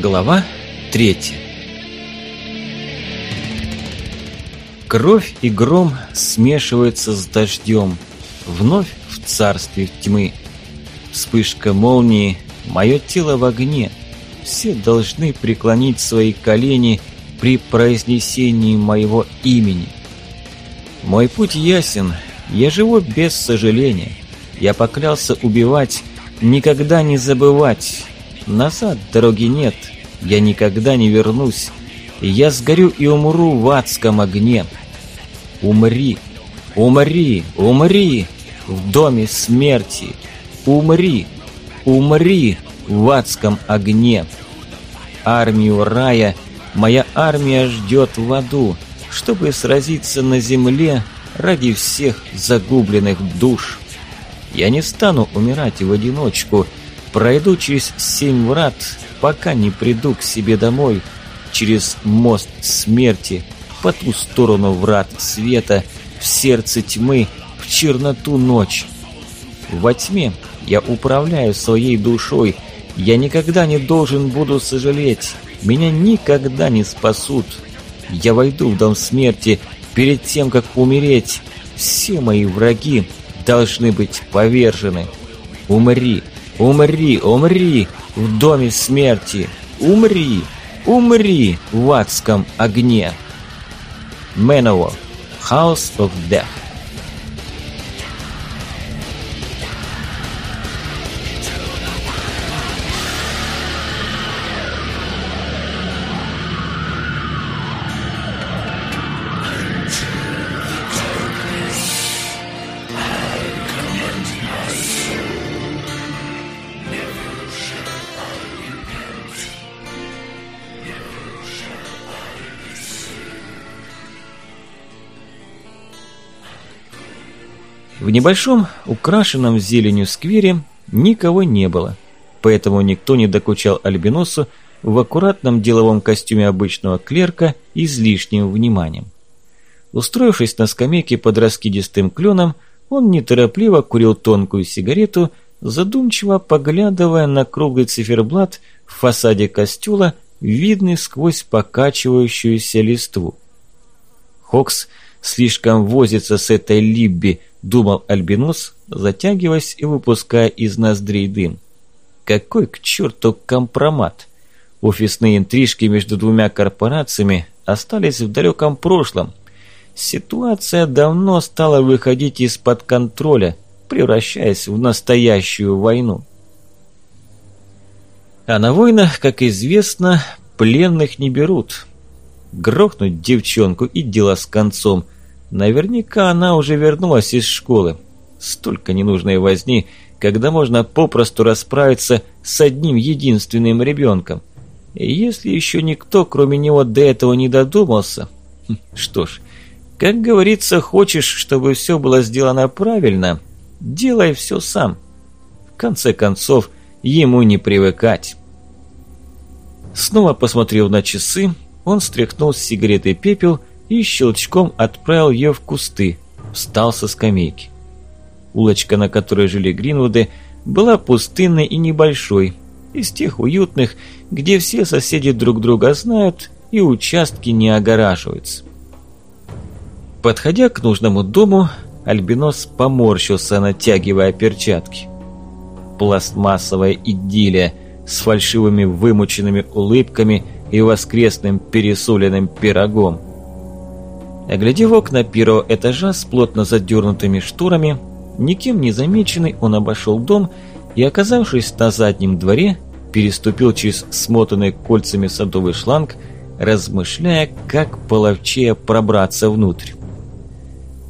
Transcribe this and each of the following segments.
Глава третья Кровь и гром смешиваются с дождем, Вновь в царстве тьмы. Вспышка молнии, мое тело в огне. Все должны преклонить свои колени При произнесении моего имени. Мой путь ясен, я живу без сожаления. Я поклялся убивать, никогда не забывать. Назад дороги нет, я никогда не вернусь. Я сгорю и умру в адском огне. Умри, умри, умри в доме смерти. Умри, умри в адском огне. Армию рая моя армия ждет в аду, чтобы сразиться на земле ради всех загубленных душ. Я не стану умирать в одиночку, пройду через семь врат, пока не приду к себе домой, через мост смерти, по ту сторону врат света, в сердце тьмы, в черноту ночь. Во тьме я управляю своей душой, я никогда не должен буду сожалеть, меня никогда не спасут. Я войду в дом смерти перед тем, как умереть. Все мои враги должны быть повержены. Умри, умри, умри в доме смерти. Умри, умри в адском огне. Manowar, House of Death. В небольшом, украшенном зеленью сквере никого не было, поэтому никто не докучал Альбиносу в аккуратном деловом костюме обычного клерка излишним вниманием. Устроившись на скамейке под раскидистым кленом, он неторопливо курил тонкую сигарету, задумчиво поглядывая на круглый циферблат в фасаде костюла, видный сквозь покачивающуюся листву. Хокс слишком возится с этой Либби, думал Альбинос, затягиваясь и выпуская из ноздрей дым. Какой к черту компромат? Офисные интрижки между двумя корпорациями остались в далеком прошлом. Ситуация давно стала выходить из-под контроля, превращаясь в настоящую войну. А на войнах, как известно, пленных не берут. Грохнуть девчонку и дела с концом – Наверняка она уже вернулась из школы. Столько ненужной возни, когда можно попросту расправиться с одним единственным ребенком. И если еще никто, кроме него, до этого не додумался... Хм, что ж, как говорится, хочешь, чтобы все было сделано правильно, делай все сам. В конце концов, ему не привыкать. Снова посмотрел на часы, он стряхнул с сигареты пепел и щелчком отправил ее в кусты, встал со скамейки. Улочка, на которой жили Гринвуды, была пустынной и небольшой, из тех уютных, где все соседи друг друга знают и участки не огораживаются. Подходя к нужному дому, Альбинос поморщился, натягивая перчатки. Пластмассовая идиллия с фальшивыми вымученными улыбками и воскресным пересоленным пирогом – Оглядев окна первого этажа с плотно задернутыми шторами, никем не замеченный он обошел дом и, оказавшись на заднем дворе, переступил через смотанный кольцами садовый шланг, размышляя, как половчее пробраться внутрь.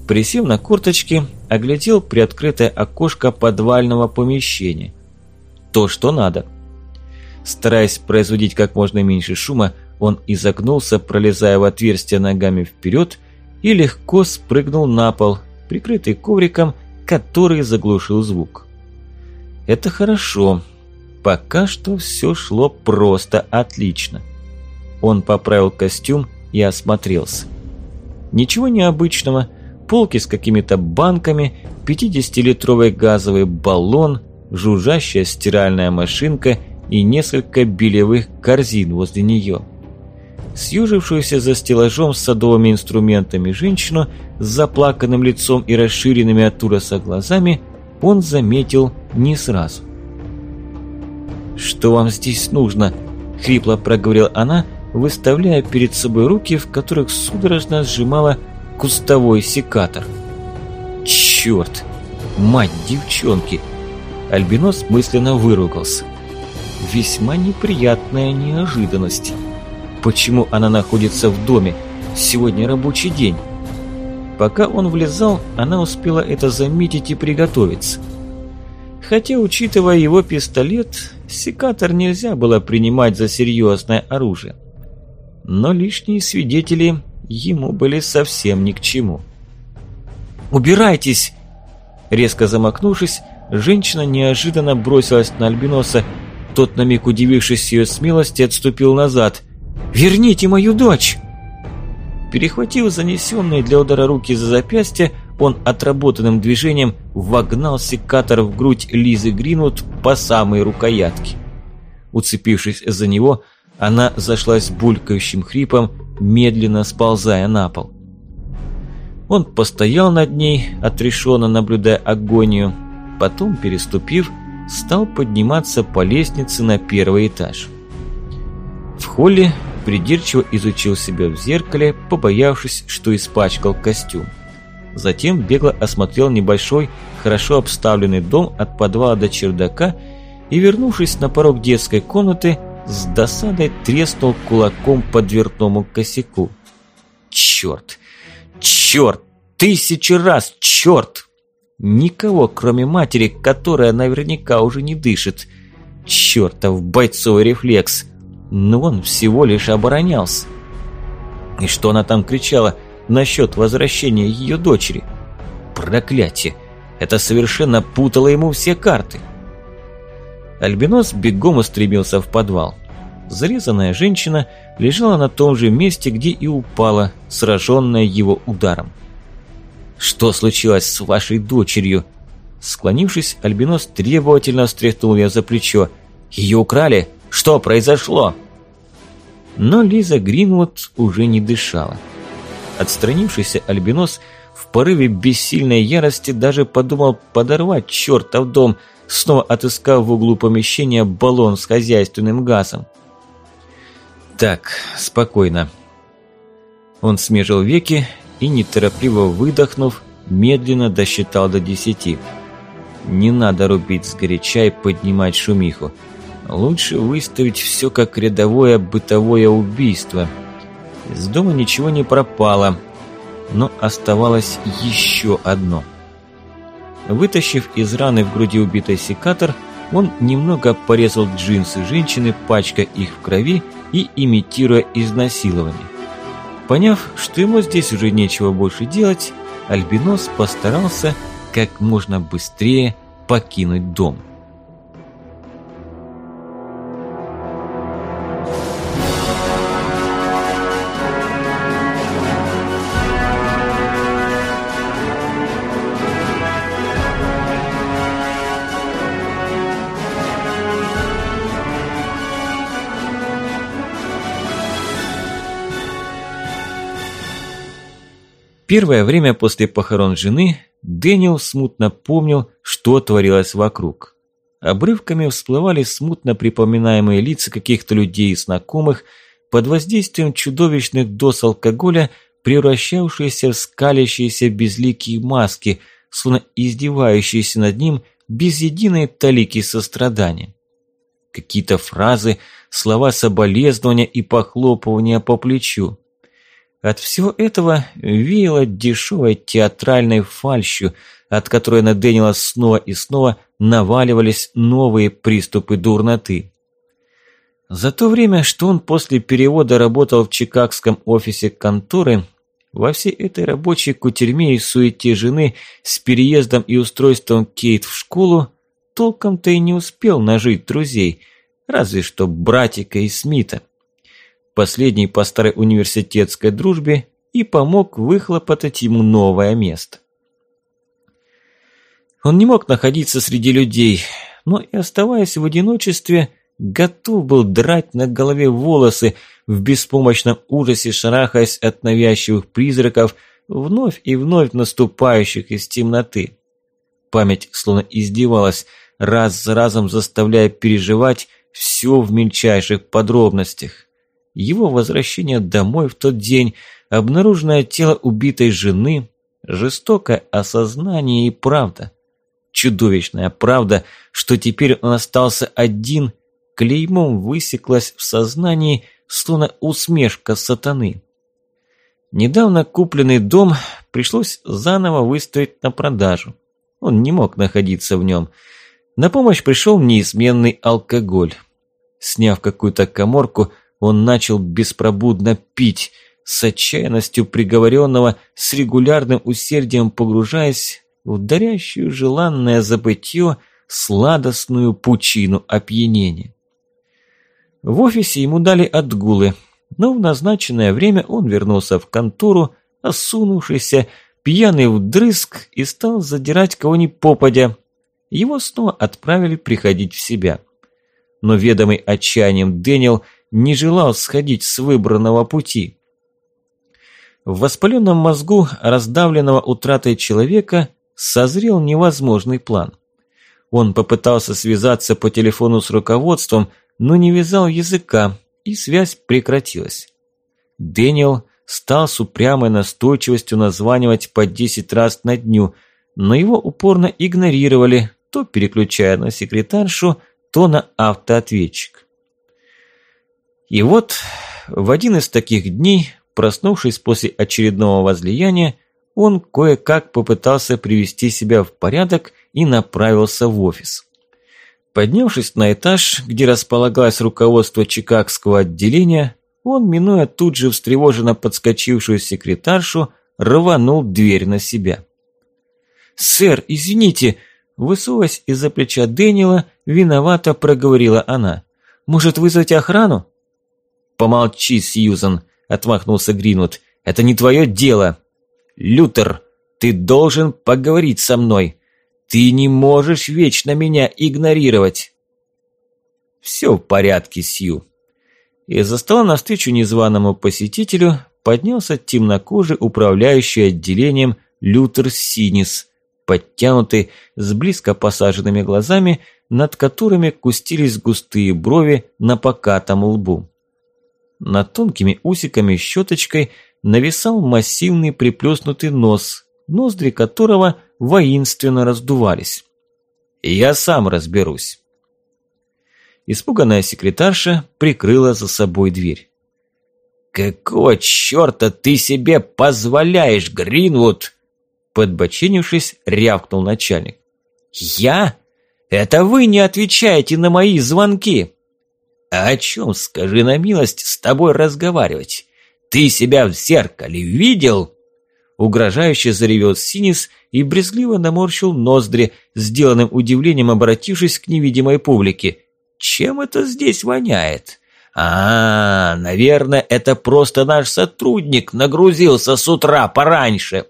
Присев на курточки, оглядел приоткрытое окошко подвального помещения. То, что надо. Стараясь производить как можно меньше шума, он изогнулся, пролезая в отверстие ногами вперед и легко спрыгнул на пол, прикрытый ковриком, который заглушил звук. Это хорошо. Пока что все шло просто отлично. Он поправил костюм и осмотрелся. Ничего необычного. Полки с какими-то банками, 50-литровый газовый баллон, жужжащая стиральная машинка, и несколько бельевых корзин возле нее. Съежившуюся за стеллажом с садовыми инструментами женщину с заплаканным лицом и расширенными от ужаса глазами он заметил не сразу. «Что вам здесь нужно?» – хрипло проговорила она, выставляя перед собой руки, в которых судорожно сжимала кустовой секатор. «Черт! Мать девчонки!» Альбинос мысленно выругался. Весьма неприятная неожиданность. Почему она находится в доме? Сегодня рабочий день. Пока он влезал, она успела это заметить и приготовиться. Хотя, учитывая его пистолет, секатор нельзя было принимать за серьезное оружие. Но лишние свидетели ему были совсем ни к чему. «Убирайтесь!» Резко замахнувшись, женщина неожиданно бросилась на Альбиноса. Тот, на миг удивившись ее смелости, отступил назад. «Верните мою дочь!» Перехватив занесенные для удара руки за запястье, он отработанным движением вогнал секатор в грудь Лизы Гринвуд по самой рукоятке. Уцепившись за него, она зашлась булькающим хрипом, медленно сползая на пол. Он постоял над ней, отрешенно наблюдая агонию, потом, переступив, стал подниматься по лестнице на первый этаж. В холле придирчиво изучил себя в зеркале, побоявшись, что испачкал костюм. Затем бегло осмотрел небольшой, хорошо обставленный дом от подвала до чердака и, вернувшись на порог детской комнаты, с досадой треснул кулаком по дверному косяку. «Черт! Черт! Тысячи раз черт!» Никого, кроме матери, которая наверняка уже не дышит. Чертов бойцовый рефлекс! Но он всего лишь оборонялся. И что она там кричала насчет возвращения ее дочери? Проклятие! Это совершенно путало ему все карты. Альбинос бегом устремился в подвал. Зарезанная женщина лежала на том же месте, где и упала, сраженная его ударом. «Что случилось с вашей дочерью?» Склонившись, Альбинос требовательно встряхнул ее за плечо. «Ее украли? Что произошло?» Но Лиза Гринвуд уже не дышала. Отстранившийся альбинос в порыве бессильной ярости даже подумал подорвать чертов дом, снова отыскав в углу помещения баллон с хозяйственным газом. «Так, спокойно». Он смежил веки и, неторопливо выдохнув, медленно досчитал до десяти. «Не надо рубить сгоряча и поднимать шумиху. Лучше выставить все как рядовое бытовое убийство. Из дома ничего не пропало, но оставалось еще одно. Вытащив из раны в груди убитой секатор, он немного порезал джинсы женщины, пачкая их в крови и имитируя изнасилование. Поняв, что ему здесь уже нечего больше делать, Альбинос постарался как можно быстрее покинуть дом. Первое время после похорон жены Дэниел смутно помнил, что творилось вокруг. Обрывками всплывали смутно припоминаемые лица каких-то людей и знакомых, под воздействием чудовищных доз алкоголя, превращавшиеся в скалящиеся безликие маски, словно издевающиеся над ним без единой талики сострадания. Какие-то фразы, слова соболезнования и похлопывания по плечу. От всего этого веяло дешевой театральной фальшью, от которой на Дэниела снова и снова наваливались новые приступы дурноты. За то время, что он после перевода работал в чикагском офисе конторы, во всей этой рабочей кутерьме и суете жены с переездом и устройством Кейт в школу, толком-то и не успел нажить друзей, разве что братика и Смита последний по старой университетской дружбе, и помог выхлопотать ему новое место. Он не мог находиться среди людей, но и оставаясь в одиночестве, готов был драть на голове волосы, в беспомощном ужасе шарахаясь от навязчивых призраков, вновь и вновь наступающих из темноты. Память словно издевалась, раз за разом заставляя переживать все в мельчайших подробностях. Его возвращение домой в тот день, обнаруженное тело убитой жены, жестокое осознание и правда. Чудовищная правда, что теперь он остался один, клеймом высеклась в сознании, словно усмешка сатаны. Недавно купленный дом пришлось заново выставить на продажу. Он не мог находиться в нем. На помощь пришел неизменный алкоголь. Сняв какую-то коморку, он начал беспробудно пить, с отчаянностью приговоренного, с регулярным усердием погружаясь в дарящую желанное забытье сладостную пучину опьянения. В офисе ему дали отгулы, но в назначенное время он вернулся в контору, осунувшийся, пьяный вдрызг и стал задирать кого ни попадя. Его снова отправили приходить в себя. Но ведомый отчаянием Дэниел не желал сходить с выбранного пути. В воспаленном мозгу раздавленного утратой человека созрел невозможный план. Он попытался связаться по телефону с руководством, но не вязал языка, и связь прекратилась. Дэниел стал с упрямой настойчивостью названивать по 10 раз на дню, но его упорно игнорировали, то переключая на секретаршу, то на автоответчик. И вот в один из таких дней, проснувшись после очередного возлияния, он кое-как попытался привести себя в порядок и направился в офис. Поднявшись на этаж, где располагалось руководство Чикагского отделения, он, минуя тут же встревоженно подскочившую секретаршу, рванул дверь на себя. «Сэр, извините!» Высовываясь из-за плеча Дэниела, виновато проговорила она. «Может, вызвать охрану?» «Помолчи, Сьюзан!» – отмахнулся Гринвуд. «Это не твое дело!» «Лютер, ты должен поговорить со мной!» Ты не можешь вечно меня игнорировать. Все в порядке, Сью. Из-за стола навстречу незваному посетителю поднялся темнокожий управляющий отделением Лютер Синис, подтянутый, с близко посаженными глазами, над которыми кустились густые брови на покатом лбу. Над тонкими усиками щеточкой нависал массивный приплюснутый нос, ноздри которого – воинственно раздувались. «Я сам разберусь». Испуганная секретарша прикрыла за собой дверь. «Какого черта ты себе позволяешь, Гринвуд?» Подбочинившись, рявкнул начальник. «Я? Это вы не отвечаете на мои звонки!» «А о чем, скажи на милость, с тобой разговаривать? Ты себя в зеркале видел?» Угрожающе заревел Синис и брезгливо наморщил ноздри, сделанным удивлением обратившись к невидимой публике. «Чем это здесь воняет?» «А, наверное, это просто наш сотрудник нагрузился с утра пораньше».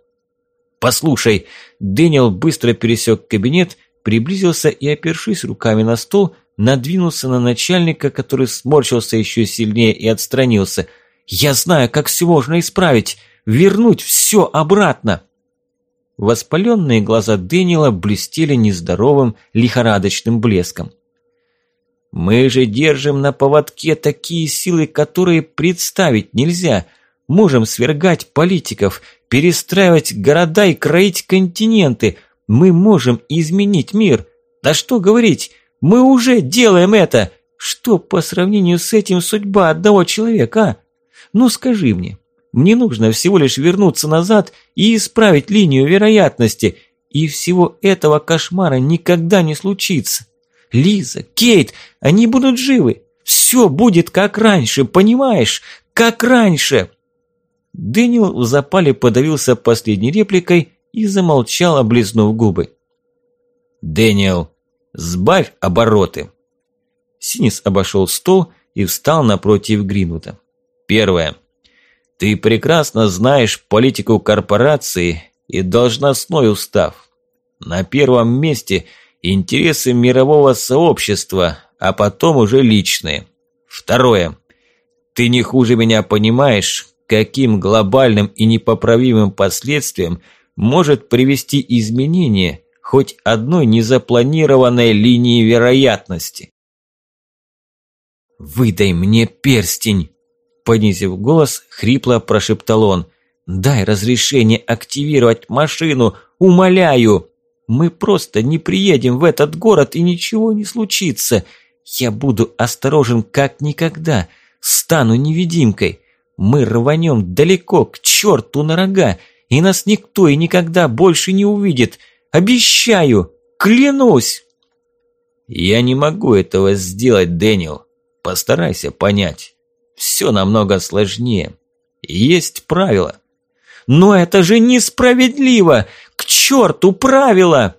«Послушай», Дэниел быстро пересек кабинет, приблизился и, опершись руками на стол, надвинулся на начальника, который сморщился еще сильнее и отстранился. «Я знаю, как все можно исправить вернуть все обратно. Воспаленные глаза Дэниела блестели нездоровым лихорадочным блеском. «Мы же держим на поводке такие силы, которые представить нельзя. Можем свергать политиков, перестраивать города и кроить континенты. Мы можем изменить мир. Да что говорить, мы уже делаем это. Что по сравнению с этим судьба одного человека, а? Ну скажи мне, мне нужно всего лишь вернуться назад и исправить линию вероятности, и всего этого кошмара никогда не случится. Лиза, Кейт, они будут живы. Все будет как раньше, понимаешь? Как раньше!» Дэниел в запале подавился последней репликой и замолчал, облизнув губы. «Дэниел, сбавь обороты!» Синис обошел стол и встал напротив Гринвуда. «Первое. Ты прекрасно знаешь политику корпорации и должностной устав. На первом месте интересы мирового сообщества, а потом уже личные. Второе. Ты не хуже меня понимаешь, каким глобальным и непоправимым последствиям может привести изменение хоть одной незапланированной линии вероятности. «Выдай мне перстень!» Понизив голос, хрипло прошептал он. «Дай разрешение активировать машину, умоляю! Мы просто не приедем в этот город и ничего не случится. Я буду осторожен как никогда, стану невидимкой. Мы рванем далеко, к черту на рога, и нас никто и никогда больше не увидит. Обещаю, клянусь!» «Я не могу этого сделать, Дэниел. Постарайся понять. Все намного сложнее. Есть правила». «Но это же несправедливо! К черту правила!»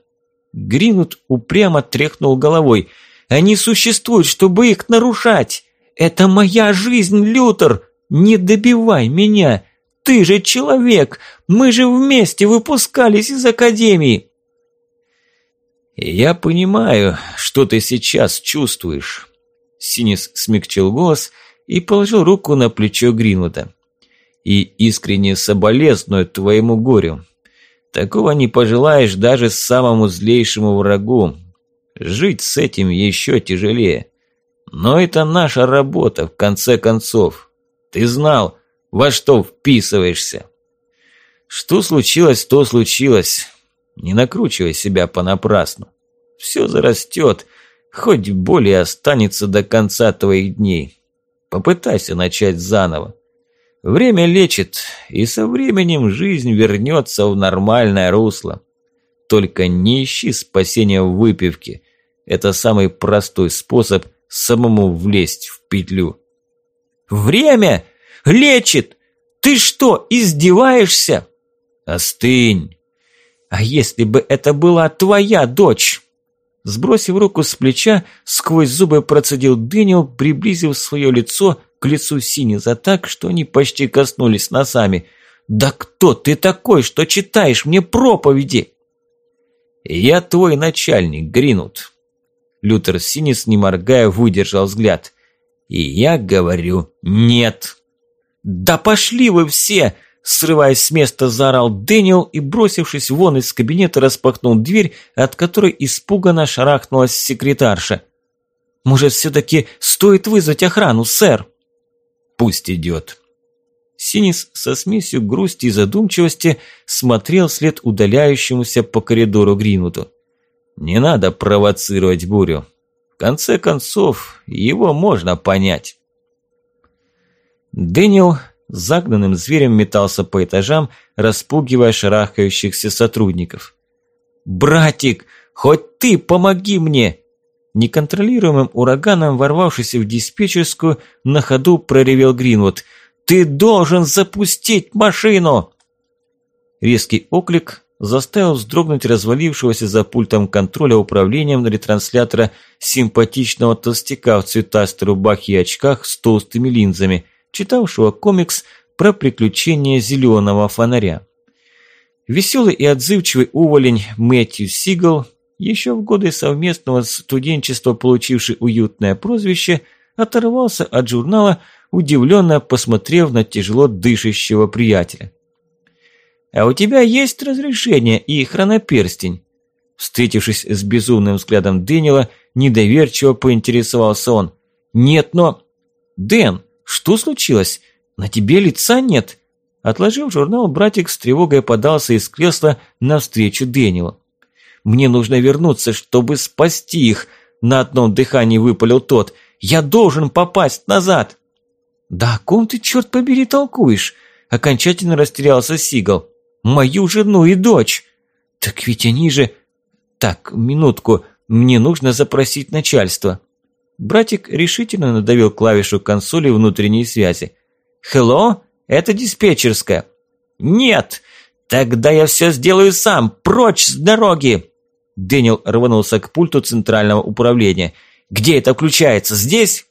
Гринут упрямо тряхнул головой. «Они существуют, чтобы их нарушать! Это моя жизнь, Лютер! Не добивай меня! Ты же человек! Мы же вместе выпускались из академии!» «Я понимаю, что ты сейчас чувствуешь». Синис смягчил голос и положил руку на плечо Гринвуда. «И искренне соболезную твоему горю. Такого не пожелаешь даже самому злейшему врагу. Жить с этим еще тяжелее. Но это наша работа, в конце концов. Ты знал, во что вписываешься. Что случилось, то случилось. Не накручивай себя понапрасну. Все зарастет, хоть более останется до конца твоих дней. Попытайся начать заново. Время лечит, и со временем жизнь вернется в нормальное русло. Только не ищи спасения в выпивке. Это самый простой способ самому влезть в петлю. «Время лечит! Ты что, издеваешься?» «Остынь! А если бы это была твоя дочь?» Сбросив руку с плеча, сквозь зубы процедил Дэниел, приблизив свое лицо к лицу Синиза так, что они почти коснулись носами. «Да кто ты такой, что читаешь мне проповеди?» «Я твой начальник, Гринут». Лютер Синис, не моргая, выдержал взгляд. «И я говорю нет». «Да пошли вы все!» Срываясь с места, заорал Дэниел и, бросившись вон из кабинета, распахнул дверь, от которой испуганно шарахнулась секретарша. «Может, все-таки стоит вызвать охрану, сэр?» «Пусть идет». Синис со смесью грусти и задумчивости смотрел вслед удаляющемуся по коридору Гринвуду. «Не надо провоцировать бурю. В конце концов, его можно понять». Дэниел загнанным зверем метался по этажам, распугивая шарахающихся сотрудников. «Братик, хоть ты помоги мне!» Неконтролируемым ураганом, ворвавшийся в диспетчерскую, на ходу проревел Гринвуд. «Ты должен запустить машину!» Резкий оклик заставил вздрогнуть развалившегося за пультом контроля управлением ретранслятора симпатичного толстяка в цветастой рубахе и очках с толстыми линзами, читавшего комикс про приключения зеленого фонаря. Веселый и отзывчивый уволень Мэтью Сигал, еще в годы совместного студенчества получивший уютное прозвище, оторвался от журнала, удивленно посмотрев на тяжело дышащего приятеля. «А у тебя есть разрешение и хроноперстень?» Встретившись с безумным взглядом Дэниела, недоверчиво поинтересовался он. «Нет, но...» «Дэн, что случилось? На тебе лица нет?» Отложив журнал, братик с тревогой подался из кресла навстречу Дэниелу. «Мне нужно вернуться, чтобы спасти их!» На одном дыхании выпалил тот. «Я должен попасть назад!» «Да о ком ты, черт побери, толкуешь?» Окончательно растерялся Сигал. «Мою жену и дочь!» «Так ведь они же...» «Так, минутку, мне нужно запросить начальство». Братик решительно надавил клавишу консоли внутренней связи. «Хелло? Это диспетчерская». «Нет! Тогда я все сделаю сам! Прочь с дороги!» Дэниел рванулся к пульту центрального управления. «Где это включается? Здесь?»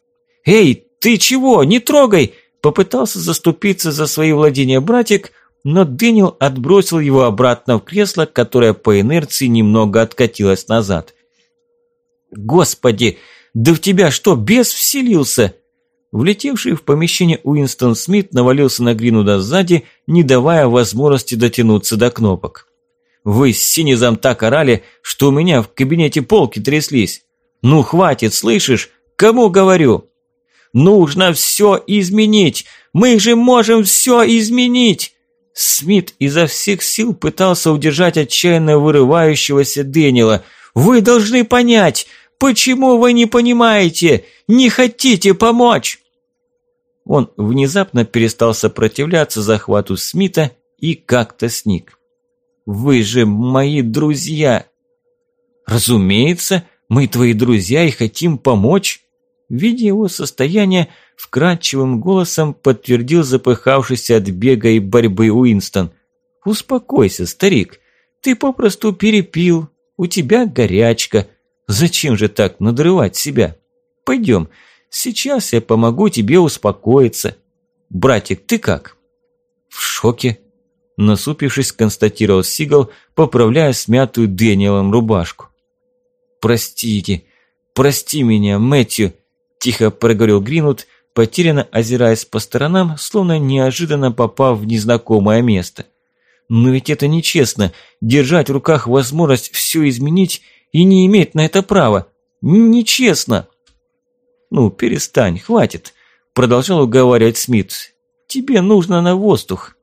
«Эй, ты чего? Не трогай!» Попытался заступиться за свои владения братик, но Дэниел отбросил его обратно в кресло, которое по инерции немного откатилось назад. «Господи!» Да в тебя что, бес вселился?» Влетевший в помещение Уинстон Смит навалился на Гринуда сзади, не давая возможности дотянуться до кнопок. «Вы с Синизом так орали, что у меня в кабинете полки тряслись. Ну хватит, слышишь? Кому говорю?» «Нужно все изменить! Мы же можем все изменить!» Смит изо всех сил пытался удержать отчаянно вырывающегося Дэниела. «Вы должны понять! Почему вы не понимаете? Не хотите помочь?» Он внезапно перестал сопротивляться захвату Смита и как-то сник. «Вы же мои друзья!» «Разумеется, мы твои друзья и хотим помочь!» Видя его состояние, вкрадчивым голосом подтвердил запыхавшийся от бега и борьбы Уинстон. «Успокойся, старик, ты попросту перепил, у тебя горячка. Зачем же так надрывать себя? Пойдем, сейчас я помогу тебе успокоиться. Братик, ты как?» «В шоке», – насупившись, констатировал Сигал, поправляя смятую Дэниелом рубашку. «Простите, прости меня, Мэтью», Тихо проговорил Гринвуд, потерянно озираясь по сторонам, словно неожиданно попав в незнакомое место. Но ведь это нечестно, держать в руках возможность все изменить и не иметь на это права. Нечестно. Ну, перестань, хватит, продолжал уговаривать Смит. Тебе нужно на воздух.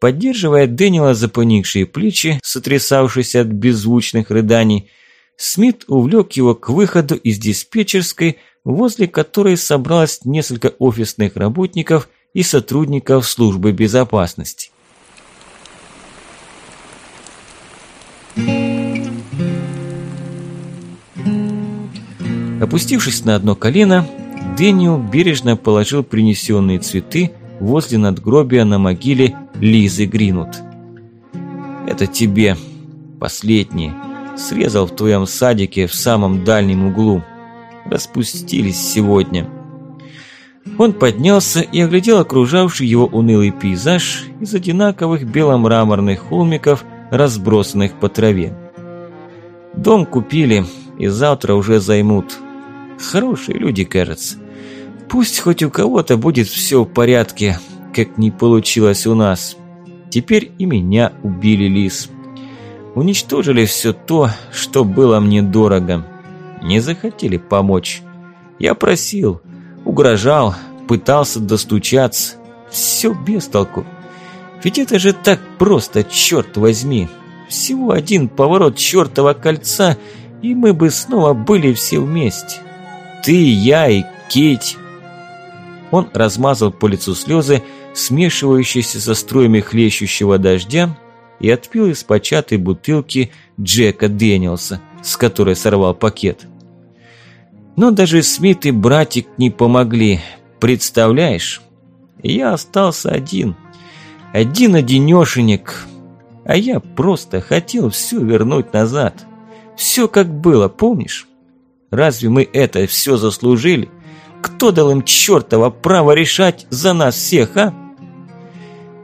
Поддерживая Дэниела за поникшие плечи, сотрясавшиеся от беззвучных рыданий, Смит увлек его к выходу из диспетчерской, возле которой собралось несколько офисных работников и сотрудников службы безопасности. Опустившись на одно колено, Дэниел бережно положил принесенные цветы возле надгробия на могиле Лизы Гринут. «Это тебе, последние», Срезал в твоем садике в самом дальнем углу. Распустились сегодня. Он поднялся и оглядел окружавший его унылый пейзаж из одинаковых беломраморных холмиков, разбросанных по траве. Дом купили и завтра уже займут. Хорошие люди, кажется. Пусть хоть у кого-то будет все в порядке, как не получилось у нас. Теперь и меня убили лис уничтожили все то, что было мне дорого. Не захотели помочь. Я просил, угрожал, пытался достучаться. Все без толку. Ведь это же так просто, черт возьми. Всего один поворот чертова кольца, и мы бы снова были все вместе. Ты, я и Кейт. Он размазал по лицу слезы, смешивающиеся со струями хлещущего дождя, и отпил из початой бутылки Джека Дэниелса, с которой сорвал пакет. Но даже Смит и братик не помогли, представляешь? Я остался один, один-одинешенек, а я просто хотел все вернуть назад. Все как было, помнишь? Разве мы это все заслужили? Кто дал им чертово право решать за нас всех, а?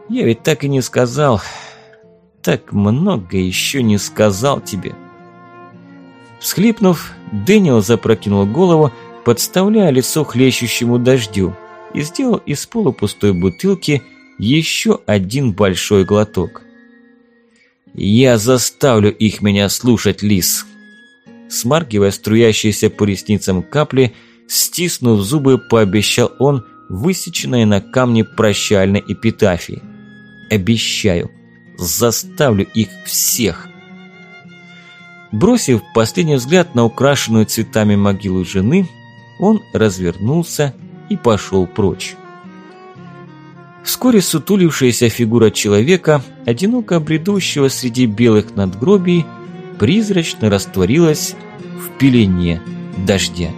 Я ведь так и не сказал, так много еще не сказал тебе». Всхлипнув, Дэниел запрокинул голову, подставляя лицо хлещущему дождю, и сделал из полупустой бутылки еще один большой глоток. «Я заставлю их меня слушать, лис!» Смаргивая струящиеся по ресницам капли, стиснув зубы, пообещал он высеченной на камне прощальной эпитафии. «Обещаю!» Заставлю их всех. Бросив последний взгляд на украшенную цветами могилу жены, он развернулся и пошел прочь. Вскоре сутулившаяся фигура человека, одиноко бредущего среди белых надгробий, призрачно растворилась в пелене дождя.